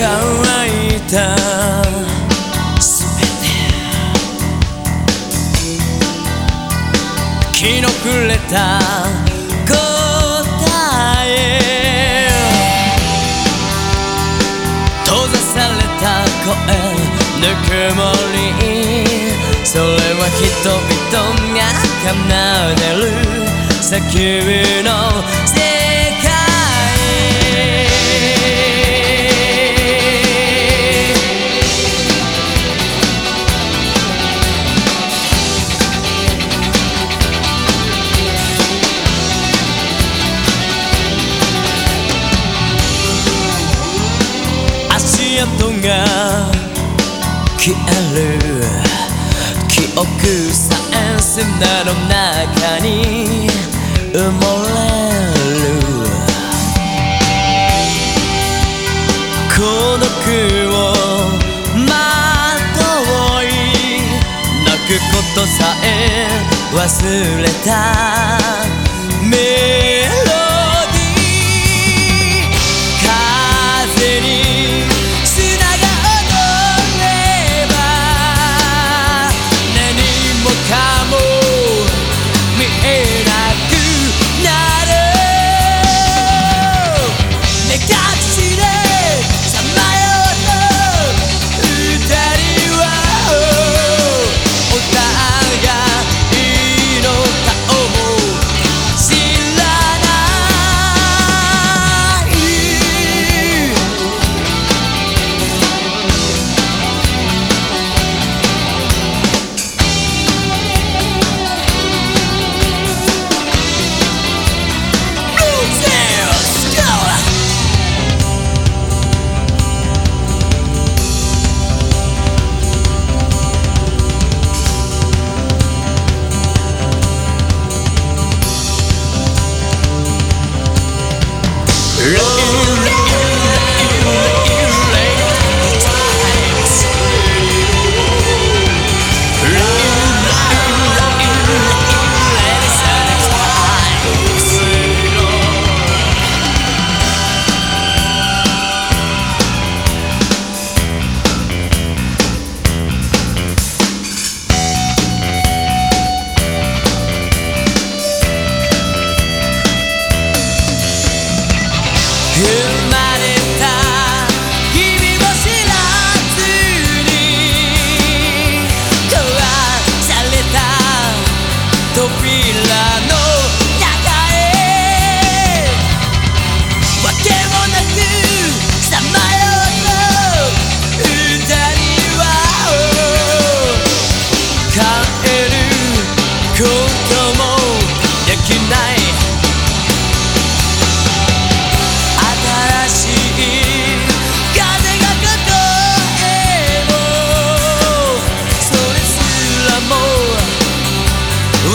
乾いた。すべて。気のくれた答え。閉ざされた声。ぬくもり。それは人々が奏でる。叫びの。跡が消える。記憶さえ砂の中に埋もれる。孤独をまとい泣くことさえ忘れた。Love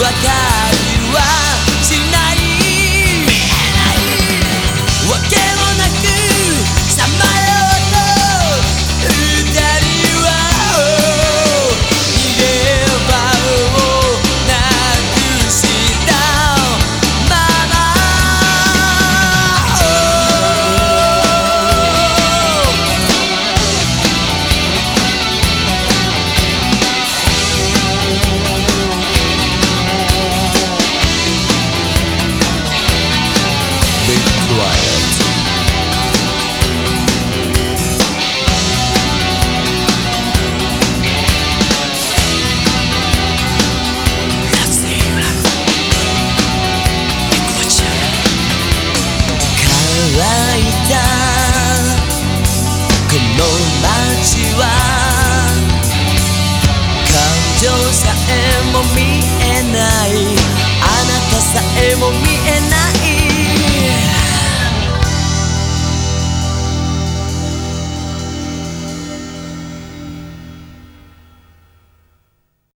わかる